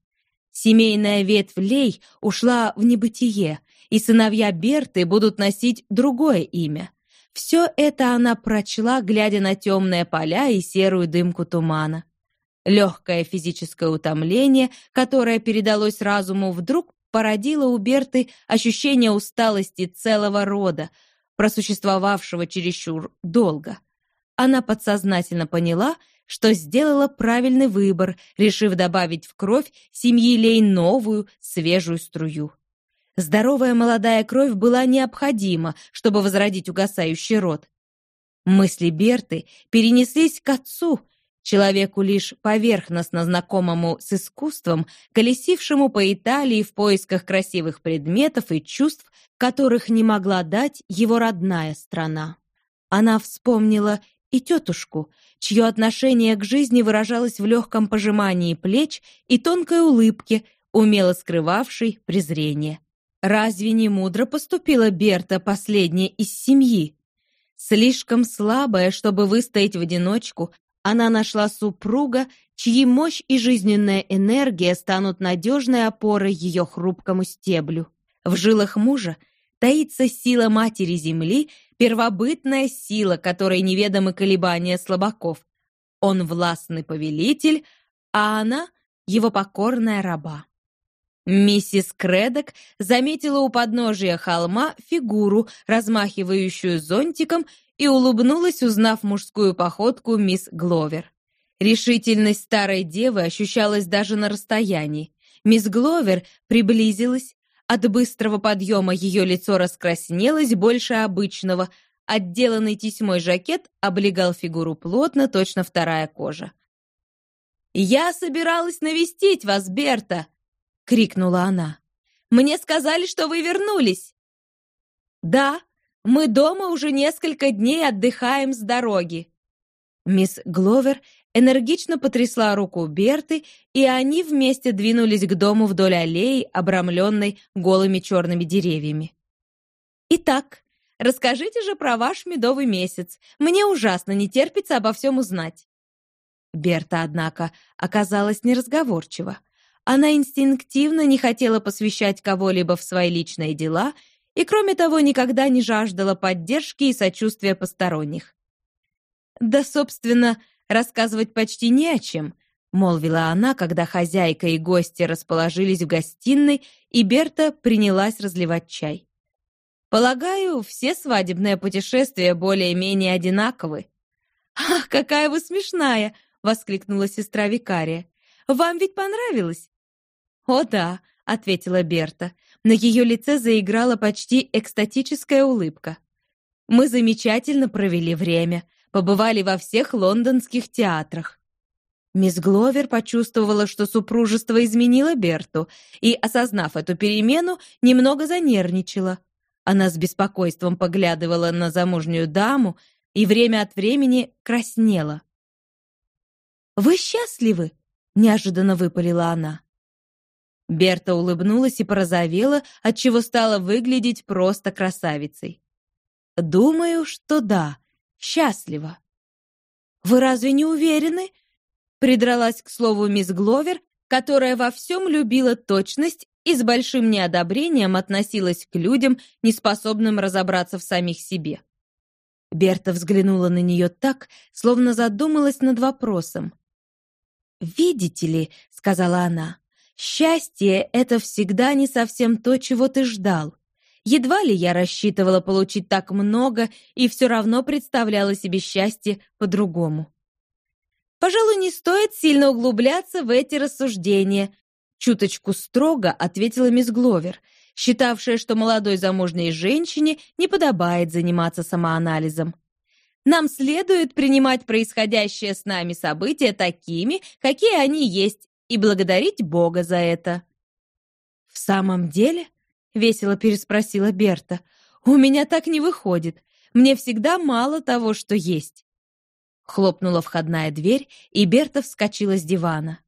Семейная ветвь Лей ушла в небытие, и сыновья Берты будут носить другое имя. Все это она прочла, глядя на темные поля и серую дымку тумана. Легкое физическое утомление, которое передалось разуму, вдруг породило у Берты ощущение усталости целого рода, просуществовавшего чересчур долго. Она подсознательно поняла, что сделала правильный выбор, решив добавить в кровь семьи Лей новую, свежую струю. Здоровая молодая кровь была необходима, чтобы возродить угасающий род. Мысли Берты перенеслись к отцу — человеку лишь поверхностно знакомому с искусством, колесившему по Италии в поисках красивых предметов и чувств, которых не могла дать его родная страна. Она вспомнила и тетушку, чье отношение к жизни выражалось в легком пожимании плеч и тонкой улыбке, умело скрывавшей презрение. Разве не мудро поступила Берта, последняя из семьи? Слишком слабая, чтобы выстоять в одиночку, она нашла супруга, чьи мощь и жизненная энергия станут надежной опорой ее хрупкому стеблю. В жилах мужа таится сила матери земли, первобытная сила, которой неведомы колебания слабаков. Он властный повелитель, а она — его покорная раба. Миссис Кредок заметила у подножия холма фигуру, размахивающую зонтиком и улыбнулась, узнав мужскую походку мисс Гловер. Решительность старой девы ощущалась даже на расстоянии. Мисс Гловер приблизилась. От быстрого подъема ее лицо раскраснелось больше обычного. Отделанный тесьмой жакет облегал фигуру плотно, точно вторая кожа. «Я собиралась навестить вас, Берта!» — крикнула она. «Мне сказали, что вы вернулись!» «Да, Мы дома уже несколько дней отдыхаем с дороги». Мисс Гловер энергично потрясла руку Берты, и они вместе двинулись к дому вдоль аллеи, обрамленной голыми черными деревьями. «Итак, расскажите же про ваш медовый месяц. Мне ужасно не терпится обо всем узнать». Берта, однако, оказалась неразговорчива. Она инстинктивно не хотела посвящать кого-либо в свои личные дела и, кроме того, никогда не жаждала поддержки и сочувствия посторонних. «Да, собственно, рассказывать почти не о чем», — молвила она, когда хозяйка и гости расположились в гостиной, и Берта принялась разливать чай. «Полагаю, все свадебные путешествия более-менее одинаковы». «Ах, какая вы смешная!» — воскликнула сестра викария. «Вам ведь понравилось?» «О да», — ответила Берта. На ее лице заиграла почти экстатическая улыбка. «Мы замечательно провели время побывали во всех лондонских театрах. Мисс Гловер почувствовала, что супружество изменило Берту, и, осознав эту перемену, немного занервничала. Она с беспокойством поглядывала на замужнюю даму и время от времени краснела. «Вы счастливы?» — неожиданно выпалила она. Берта улыбнулась и порозовела, отчего стала выглядеть просто красавицей. «Думаю, что да», счастлива. «Вы разве не уверены?» Придралась к слову мисс Гловер, которая во всем любила точность и с большим неодобрением относилась к людям, неспособным разобраться в самих себе. Берта взглянула на нее так, словно задумалась над вопросом. «Видите ли», — сказала она, — «счастье — это всегда не совсем то, чего ты ждал. Едва ли я рассчитывала получить так много и все равно представляла себе счастье по-другому. Пожалуй, не стоит сильно углубляться в эти рассуждения. Чуточку строго ответила мисс Гловер, считавшая, что молодой замужней женщине не подобает заниматься самоанализом. Нам следует принимать происходящее с нами события такими, какие они есть, и благодарить Бога за это. В самом деле, — весело переспросила Берта. «У меня так не выходит. Мне всегда мало того, что есть». Хлопнула входная дверь, и Берта вскочила с дивана.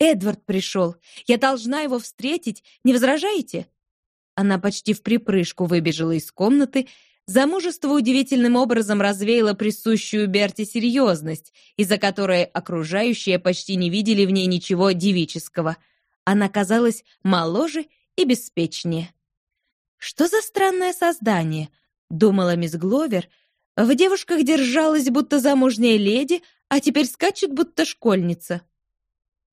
«Эдвард пришел. Я должна его встретить. Не возражаете?» Она почти в припрыжку выбежала из комнаты. Замужество удивительным образом развеяло присущую Берте серьезность, из-за которой окружающие почти не видели в ней ничего девического. Она казалась моложе и беспечнее. «Что за странное создание?» — думала мисс Гловер. «В девушках держалась, будто замужняя леди, а теперь скачет, будто школьница».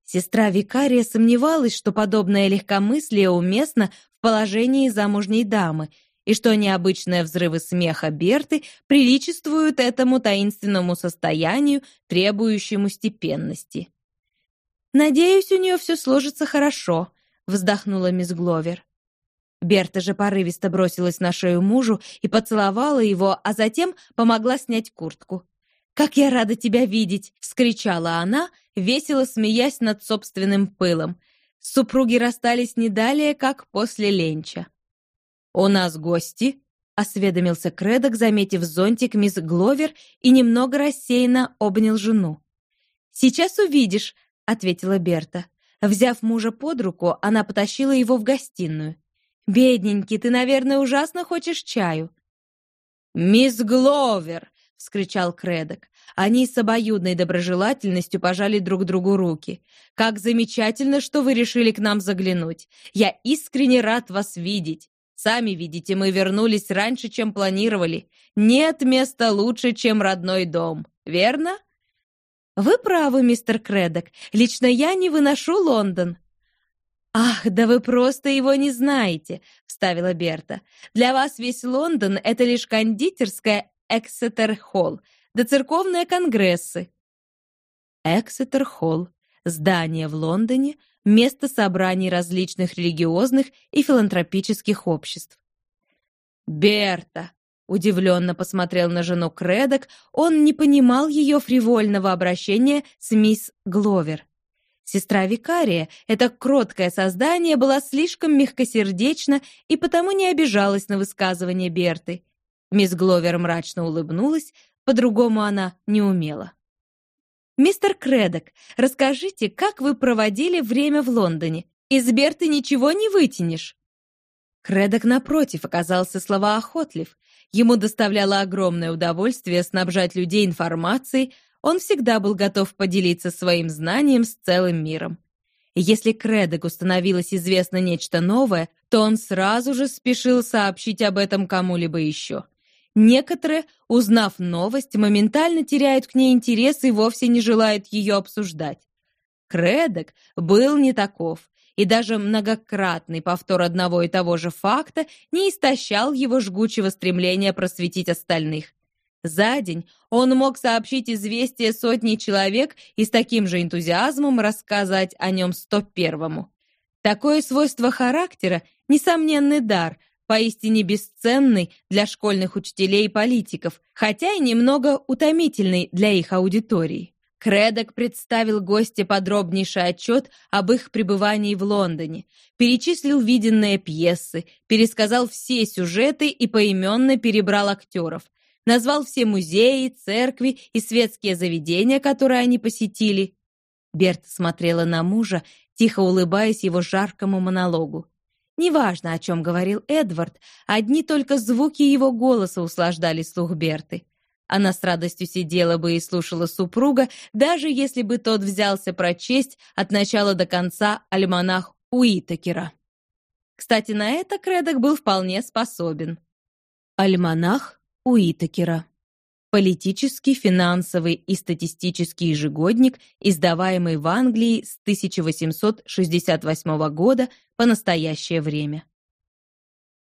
Сестра викария сомневалась, что подобное легкомыслие уместно в положении замужней дамы, и что необычные взрывы смеха Берты приличествуют этому таинственному состоянию, требующему степенности. «Надеюсь, у нее все сложится хорошо», — вздохнула мисс Гловер. Берта же порывисто бросилась на шею мужу и поцеловала его, а затем помогла снять куртку. «Как я рада тебя видеть!» — вскричала она, весело смеясь над собственным пылом. Супруги расстались не далее, как после ленча. «У нас гости», — осведомился Кредок, заметив зонтик мисс Гловер и немного рассеянно обнял жену. «Сейчас увидишь», — ответила Берта. Взяв мужа под руку, она потащила его в гостиную. «Бедненький, ты, наверное, ужасно хочешь чаю». «Мисс Гловер!» — вскричал Кредок. Они с обоюдной доброжелательностью пожали друг другу руки. «Как замечательно, что вы решили к нам заглянуть. Я искренне рад вас видеть. Сами видите, мы вернулись раньше, чем планировали. Нет места лучше, чем родной дом. Верно?» «Вы правы, мистер Кредок. Лично я не выношу Лондон». «Ах, да вы просто его не знаете», — вставила Берта. «Для вас весь Лондон — это лишь кондитерская Эксетер-холл, да церковные конгрессы». Эксетер-холл — здание в Лондоне, место собраний различных религиозных и филантропических обществ. «Берта!» — удивленно посмотрел на жену Кредок, он не понимал ее фривольного обращения с мисс Гловер. Сестра викария, это кроткое создание, была слишком мягкосердечна и потому не обижалась на высказывание Берты. Мисс Гловер мрачно улыбнулась, по-другому она не умела. «Мистер Кредок, расскажите, как вы проводили время в Лондоне? Из Берты ничего не вытянешь». Кредок, напротив, оказался словоохотлив. Ему доставляло огромное удовольствие снабжать людей информацией, он всегда был готов поделиться своим знанием с целым миром. Если Кредеку становилось известно нечто новое, то он сразу же спешил сообщить об этом кому-либо еще. Некоторые, узнав новость, моментально теряют к ней интерес и вовсе не желают ее обсуждать. Кредек был не таков, и даже многократный повтор одного и того же факта не истощал его жгучего стремления просветить остальных. За день он мог сообщить известие сотни человек и с таким же энтузиазмом рассказать о нем сто первому. Такое свойство характера — несомненный дар, поистине бесценный для школьных учителей и политиков, хотя и немного утомительный для их аудитории. Кредок представил госте подробнейший отчет об их пребывании в Лондоне, перечислил виденные пьесы, пересказал все сюжеты и поименно перебрал актеров, назвал все музеи, церкви и светские заведения, которые они посетили. Берт смотрела на мужа, тихо улыбаясь его жаркому монологу. Неважно, о чем говорил Эдвард, одни только звуки его голоса услаждали слух Берты. Она с радостью сидела бы и слушала супруга, даже если бы тот взялся прочесть от начала до конца альманах Уитакера. Кстати, на это Кредок был вполне способен. Альманах Уитакера. Политический, финансовый и статистический ежегодник, издаваемый в Англии с 1868 года по настоящее время.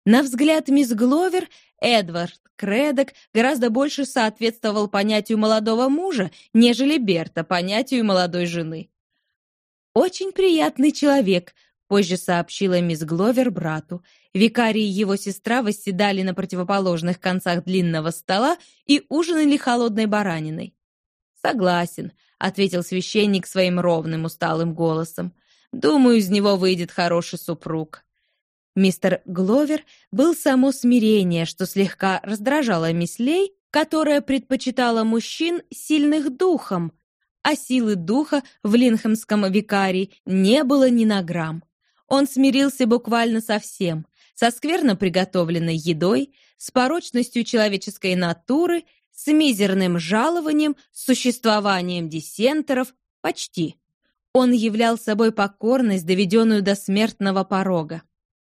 На взгляд мисс Гловер, Эдвард Кредок гораздо больше соответствовал понятию молодого мужа, нежели Берта понятию молодой жены. «Очень приятный человек», — позже сообщила мисс Гловер брату, Викарий и его сестра восседали на противоположных концах длинного стола и ужинали холодной бараниной. «Согласен», — ответил священник своим ровным усталым голосом. «Думаю, из него выйдет хороший супруг». Мистер Гловер был само смирение, что слегка раздражало мислей, которая предпочитала мужчин сильных духом, а силы духа в Линхемском викарии не было ни на грамм. Он смирился буквально со всем, со скверно приготовленной едой, с порочностью человеческой натуры, с мизерным жалованием, с существованием диссентеров, почти. Он являл собой покорность, доведенную до смертного порога.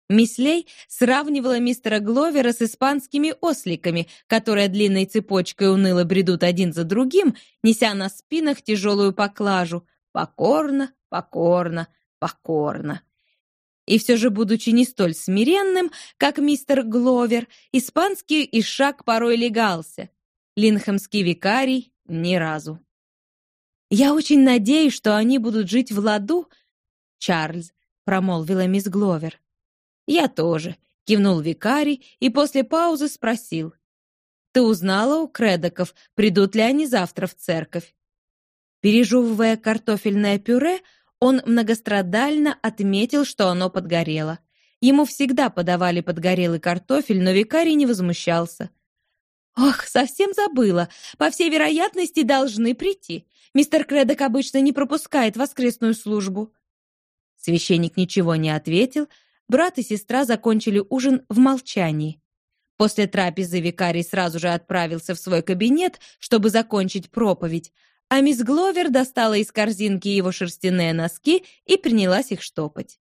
Мислей сравнивала мистера Гловера с испанскими осликами, которые длинной цепочкой уныло бредут один за другим, неся на спинах тяжелую поклажу. Покорно, покорно, покорно. И все же, будучи не столь смиренным, как мистер Гловер, испанский ишак порой легался. Линхэмский викарий — ни разу. «Я очень надеюсь, что они будут жить в ладу, Чарльз», — промолвила мисс Гловер. «Я тоже», — кивнул викарий и после паузы спросил. «Ты узнала у Кредоков, придут ли они завтра в церковь?» Пережевывая картофельное пюре, он многострадально отметил, что оно подгорело. Ему всегда подавали подгорелый картофель, но викарий не возмущался. «Ох, совсем забыла. По всей вероятности, должны прийти. Мистер Кредок обычно не пропускает воскресную службу». Священник ничего не ответил. Брат и сестра закончили ужин в молчании. После трапезы викарий сразу же отправился в свой кабинет, чтобы закончить проповедь, а мисс Гловер достала из корзинки его шерстяные носки и принялась их штопать.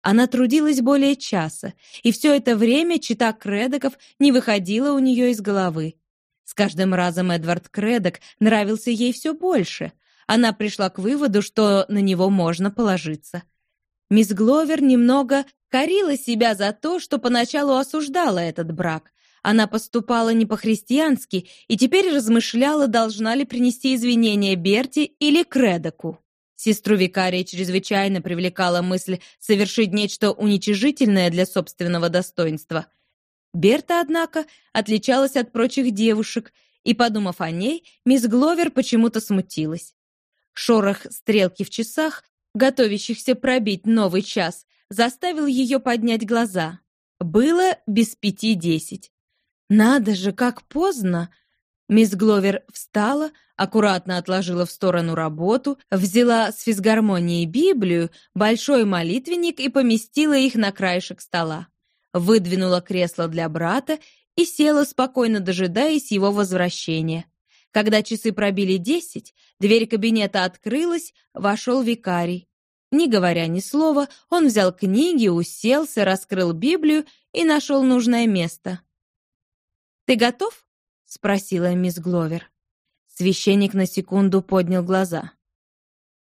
Она трудилась более часа, и все это время чита Кредоков не выходила у нее из головы. С каждым разом Эдвард Кредок нравился ей все больше. Она пришла к выводу, что на него можно положиться. Мисс Гловер немного корила себя за то, что поначалу осуждала этот брак, она поступала не по-христиански и теперь размышляла, должна ли принести извинения Берти или Кредоку. Сестру викария чрезвычайно привлекала мысль совершить нечто уничижительное для собственного достоинства. Берта, однако, отличалась от прочих девушек, и, подумав о ней, мисс Гловер почему-то смутилась. Шорох стрелки в часах, готовящихся пробить новый час, заставил ее поднять глаза. Было без пяти десять. «Надо же, как поздно!» Мисс Гловер встала, аккуратно отложила в сторону работу, взяла с физгармонией Библию, большой молитвенник и поместила их на краешек стола. Выдвинула кресло для брата и села, спокойно дожидаясь его возвращения. Когда часы пробили десять, дверь кабинета открылась, вошел викарий. Не говоря ни слова, он взял книги, уселся, раскрыл Библию и нашел нужное место. «Ты готов?» — спросила мисс Гловер. Священник на секунду поднял глаза.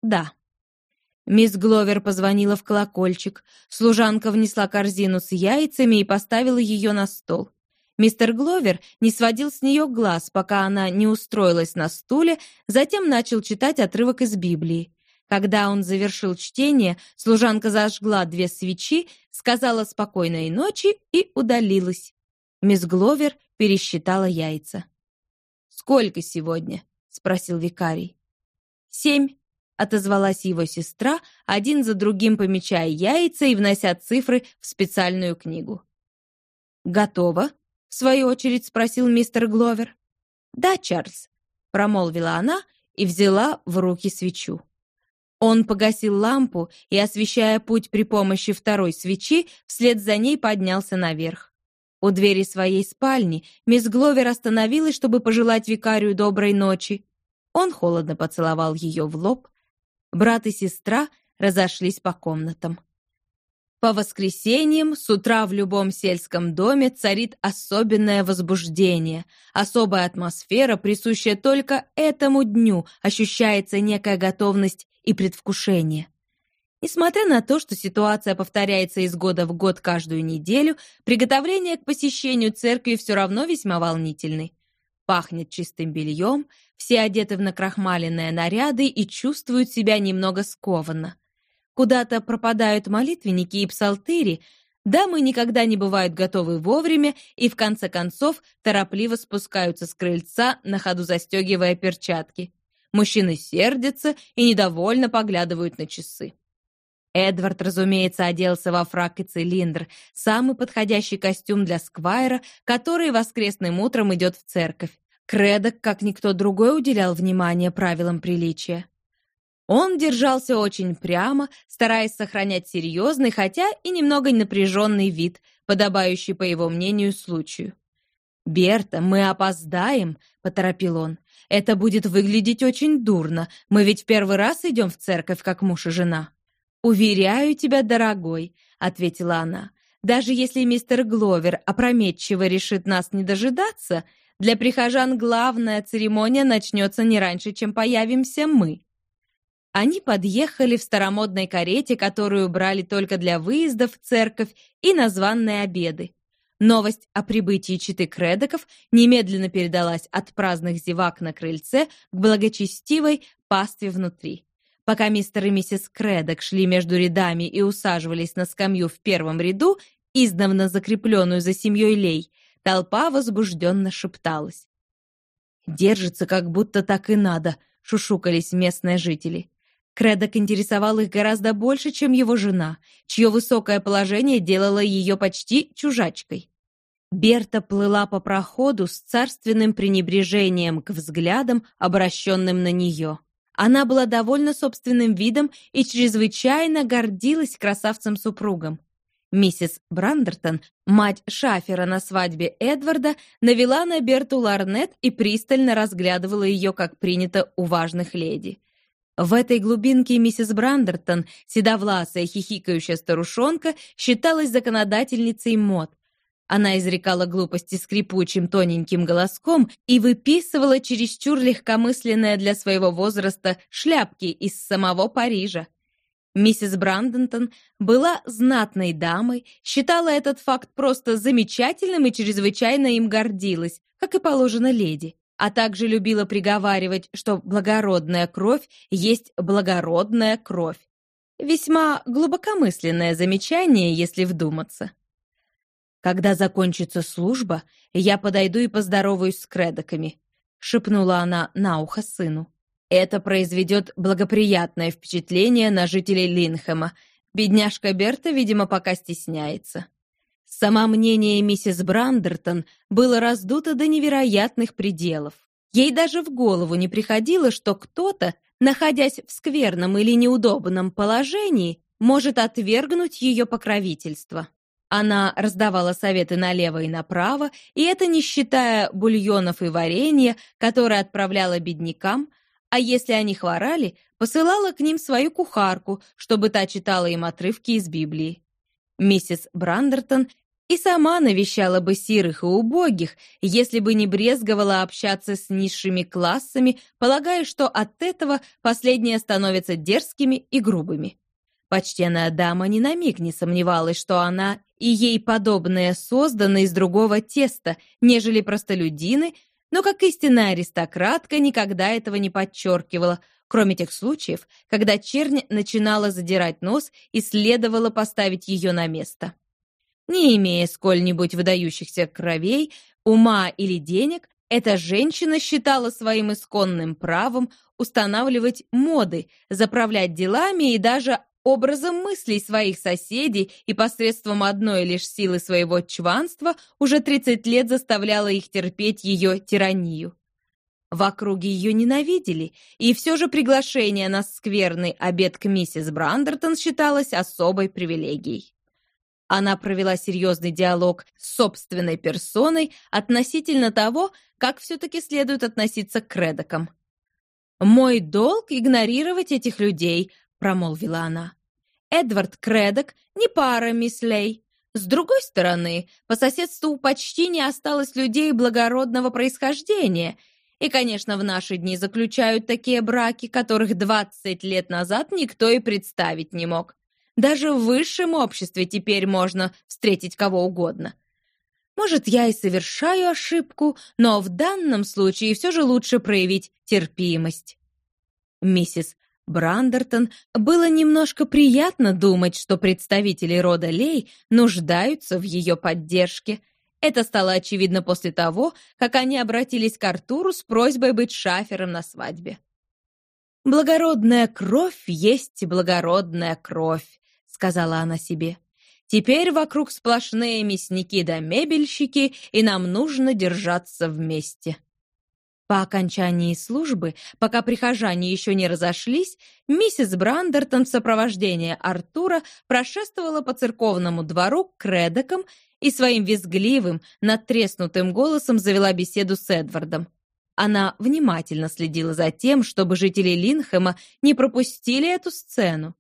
«Да». Мисс Гловер позвонила в колокольчик. Служанка внесла корзину с яйцами и поставила ее на стол. Мистер Гловер не сводил с нее глаз, пока она не устроилась на стуле, затем начал читать отрывок из Библии. Когда он завершил чтение, служанка зажгла две свечи, сказала «спокойной ночи» и удалилась. Мисс Гловер пересчитала яйца. «Сколько сегодня?» — спросил викарий. «Семь», — отозвалась его сестра, один за другим помечая яйца и внося цифры в специальную книгу. «Готово?» — в свою очередь спросил мистер Гловер. «Да, Чарльз», — промолвила она и взяла в руки свечу. Он погасил лампу и, освещая путь при помощи второй свечи, вслед за ней поднялся наверх. У двери своей спальни мисс Гловер остановилась, чтобы пожелать викарию доброй ночи. Он холодно поцеловал ее в лоб. Брат и сестра разошлись по комнатам. По воскресеньям с утра в любом сельском доме царит особенное возбуждение. Особая атмосфера, присущая только этому дню, ощущается некая готовность и предвкушение. Несмотря на то, что ситуация повторяется из года в год каждую неделю, приготовление к посещению церкви все равно весьма волнительны. Пахнет чистым бельем, все одеты в накрахмаленные наряды и чувствуют себя немного скованно. Куда-то пропадают молитвенники и псалтыри, дамы никогда не бывают готовы вовремя и, в конце концов, торопливо спускаются с крыльца, на ходу застегивая перчатки. Мужчины сердятся и недовольно поглядывают на часы. Эдвард, разумеется, оделся во фрак и цилиндр, самый подходящий костюм для Сквайра, который воскресным утром идет в церковь. Кредок, как никто другой, уделял внимание правилам приличия. Он держался очень прямо, стараясь сохранять серьезный, хотя и немного напряженный вид, подобающий, по его мнению, случаю. «Берта, мы опоздаем», — поторопил он. «Это будет выглядеть очень дурно. Мы ведь в первый раз идем в церковь, как муж и жена». «Уверяю тебя, дорогой», — ответила она. «Даже если мистер Гловер опрометчиво решит нас не дожидаться, для прихожан главная церемония начнется не раньше, чем появимся мы». Они подъехали в старомодной карете, которую брали только для выездов в церковь и на званные обеды. Новость о прибытии читы Кредоков немедленно передалась от праздных зевак на крыльце к благочестивой пастве внутри. Пока мистер и миссис Кредок шли между рядами и усаживались на скамью в первом ряду, издавна закрепленную за семьей Лей, толпа возбужденно шепталась. «Держится, как будто так и надо», — шушукались местные жители. Кредок интересовал их гораздо больше, чем его жена, чье высокое положение делало ее почти чужачкой. Берта плыла по проходу с царственным пренебрежением к взглядам, обращенным на нее. Она была довольна собственным видом и чрезвычайно гордилась красавцем-супругом. Миссис Брандертон, мать Шафера на свадьбе Эдварда, навела на Берту ларнет и пристально разглядывала ее, как принято у важных леди. В этой глубинке миссис Брандертон, седовласая хихикающая старушонка, считалась законодательницей мод, она изрекала глупости скрипучим тоненьким голоском и выписывала чересчур легкомысленные для своего возраста шляпки из самого Парижа. Миссис Брандентон была знатной дамой, считала этот факт просто замечательным и чрезвычайно им гордилась, как и положено леди, а также любила приговаривать, что благородная кровь есть благородная кровь. Весьма глубокомысленное замечание, если вдуматься. «Когда закончится служба, я подойду и поздороваюсь с кредоками», — шепнула она на ухо сыну. «Это произведет благоприятное впечатление на жителей Линхэма. Бедняжка Берта, видимо, пока стесняется». Самомнение миссис Брандертон было раздуто до невероятных пределов. Ей даже в голову не приходило, что кто-то, находясь в скверном или неудобном положении, может отвергнуть ее покровительство. Она раздавала советы налево и направо, и это не считая бульонов и варенья, которые отправляла беднякам, а если они хворали, посылала к ним свою кухарку, чтобы та читала им отрывки из Библии. Миссис Брандертон и сама навещала бы сирых и убогих, если бы не брезговала общаться с низшими классами, полагая, что от этого последние становятся дерзкими и грубыми. Почтенная дама ни на миг не сомневалась, что она и ей подобные созданы из другого теста, нежели простолюдины, но как истинная аристократка никогда этого не подчеркивала, кроме тех случаев, когда чернь начинала задирать нос и следовало поставить ее на место. Не имея сколь-нибудь выдающихся кровей, ума или денег, эта женщина считала своим исконным правом устанавливать моды, заправлять делами и даже образом мыслей своих соседей и посредством одной лишь силы своего чванства уже 30 лет заставляла их терпеть ее тиранию. В округе ее ненавидели, и все же приглашение на скверный обед к миссис Брандертон считалось особой привилегией. Она провела серьезный диалог с собственной персоной относительно того, как все-таки следует относиться к Редокам. «Мой долг — игнорировать этих людей», промолвила она. Эдвард Кредок не пара мислей. С другой стороны, по соседству почти не осталось людей благородного происхождения, и, конечно, в наши дни заключают такие браки, которых 20 лет назад никто и представить не мог. Даже в высшем обществе теперь можно встретить кого угодно. Может, я и совершаю ошибку, но в данном случае все же лучше проявить терпимость. Миссис Брандертон было немножко приятно думать, что представители рода Лей нуждаются в ее поддержке. Это стало очевидно после того, как они обратились к Артуру с просьбой быть шафером на свадьбе. «Благородная кровь есть благородная кровь», — сказала она себе. «Теперь вокруг сплошные мясники да мебельщики, и нам нужно держаться вместе». По окончании службы, пока прихожане еще не разошлись, миссис Брандертон в сопровождении Артура прошествовала по церковному двору к Редекам и своим визгливым, надтреснутым голосом завела беседу с Эдвардом. Она внимательно следила за тем, чтобы жители Линхэма не пропустили эту сцену.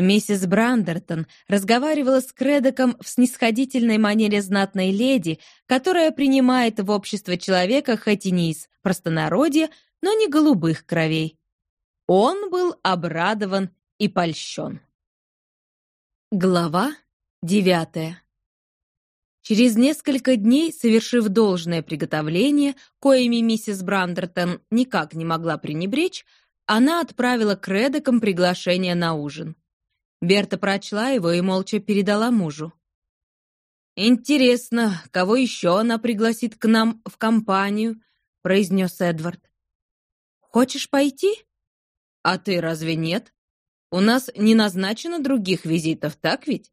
Миссис Брандертон разговаривала с Кредоком в снисходительной манере знатной леди, которая принимает в общество человека хоть и не из простонародья, но не голубых кровей. Он был обрадован и польщен. Глава девятая Через несколько дней, совершив должное приготовление, коими миссис Брандертон никак не могла пренебречь, она отправила к Редекам приглашение на ужин. Берта прочла его и молча передала мужу. «Интересно, кого еще она пригласит к нам в компанию?» — произнес Эдвард. «Хочешь пойти?» «А ты разве нет? У нас не назначено других визитов, так ведь?»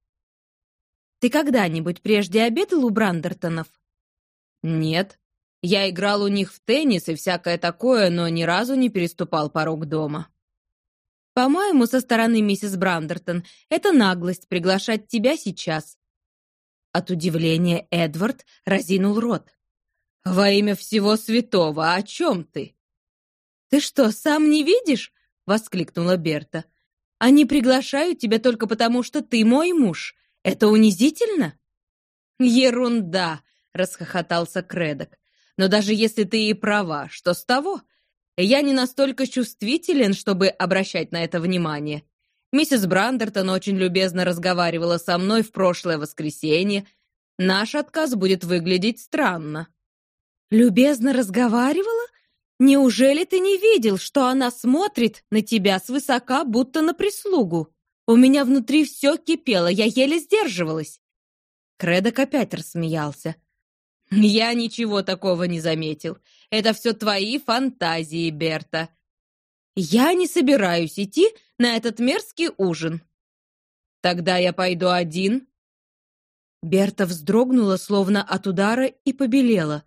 «Ты когда-нибудь прежде обедал у Брандертонов?» «Нет. Я играл у них в теннис и всякое такое, но ни разу не переступал порог дома». По-моему, со стороны миссис Брандертон это наглость приглашать тебя сейчас. От удивления Эдвард разинул рот. «Во имя всего святого, о чем ты?» «Ты что, сам не видишь?» — воскликнула Берта. «Они приглашают тебя только потому, что ты мой муж. Это унизительно?» «Ерунда!» — расхохотался Кредок. «Но даже если ты и права, что с того? Я не настолько чувствителен, чтобы обращать на это внимание. Миссис Брандертон очень любезно разговаривала со мной в прошлое воскресенье. Наш отказ будет выглядеть странно». «Любезно разговаривала? Неужели ты не видел, что она смотрит на тебя свысока, будто на прислугу? У меня внутри все кипело, я еле сдерживалась». Кредок опять рассмеялся. «Я ничего такого не заметил. Это все твои фантазии, Берта. Я не собираюсь идти на этот мерзкий ужин. Тогда я пойду один». Берта вздрогнула, словно от удара, и побелела.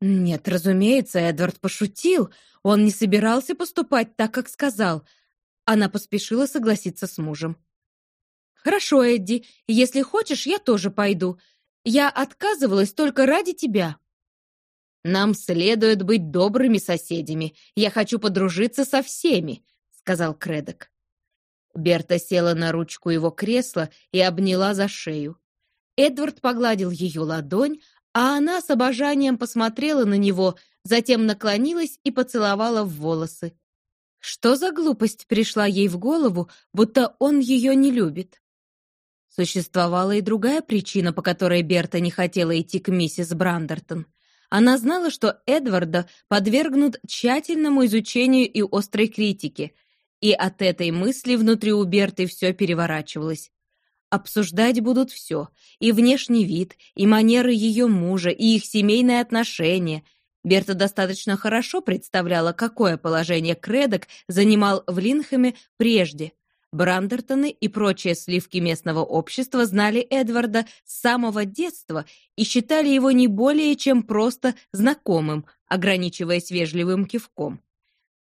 Нет, разумеется, Эдвард пошутил. Он не собирался поступать так, как сказал. Она поспешила согласиться с мужем. «Хорошо, Эдди, если хочешь, я тоже пойду. Я отказывалась только ради тебя». «Нам следует быть добрыми соседями. Я хочу подружиться со всеми», — сказал Кредок. Берта села на ручку его кресла и обняла за шею. Эдвард погладил ее ладонь, а она с обожанием посмотрела на него, затем наклонилась и поцеловала в волосы. Что за глупость пришла ей в голову, будто он ее не любит? Существовала и другая причина, по которой Берта не хотела идти к миссис Брандертон. Она знала, что Эдварда подвергнут тщательному изучению и острой критике, и от этой мысли внутри у Берты все переворачивалось. Обсуждать будут все, и внешний вид, и манеры ее мужа, и их семейные отношения. Берта достаточно хорошо представляла, какое положение Кредок занимал в Линхэме прежде. Брандертоны и прочие сливки местного общества знали Эдварда с самого детства и считали его не более чем просто знакомым, ограничиваясь вежливым кивком.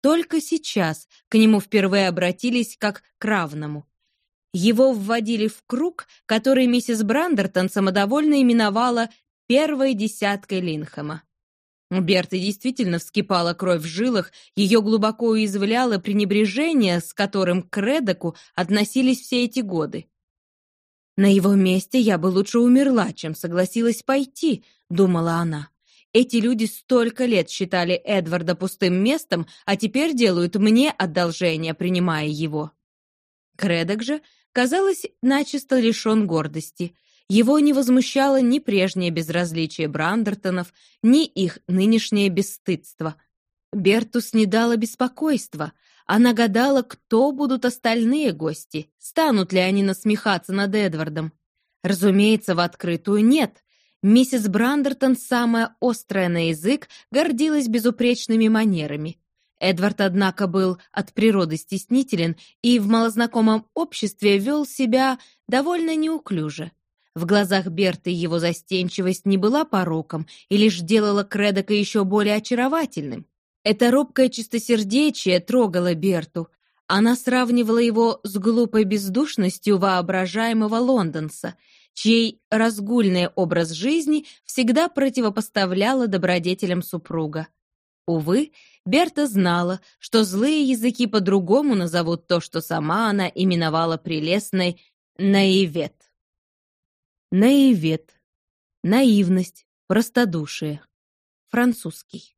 Только сейчас к нему впервые обратились как к равному. Его вводили в круг, который миссис Брандертон самодовольно именовала «первой десяткой Линхэма». У Берты действительно вскипала кровь в жилах, ее глубоко уязвляло пренебрежение, с которым к Редоку относились все эти годы. «На его месте я бы лучше умерла, чем согласилась пойти», — думала она. «Эти люди столько лет считали Эдварда пустым местом, а теперь делают мне одолжение, принимая его». Кредок же казалось, начисто лишен гордости. Его не возмущало ни прежнее безразличие Брандертонов, ни их нынешнее бесстыдство. Бертус не дала беспокойства. Она гадала, кто будут остальные гости, станут ли они насмехаться над Эдвардом. Разумеется, в открытую нет. Миссис Брандертон, самая острая на язык, гордилась безупречными манерами. Эдвард, однако, был от природы стеснителен и в малознакомом обществе вел себя довольно неуклюже. В глазах Берты его застенчивость не была пороком и лишь делала Кредока еще более очаровательным. Это робкое чистосердечие трогало Берту. Она сравнивала его с глупой бездушностью воображаемого лондонца, чей разгульный образ жизни всегда противопоставляла добродетелям супруга. Увы, Берта знала, что злые языки по-другому назовут то, что сама она именовала прелестной наивет. Наивет. Наивность, простодушие. Французский.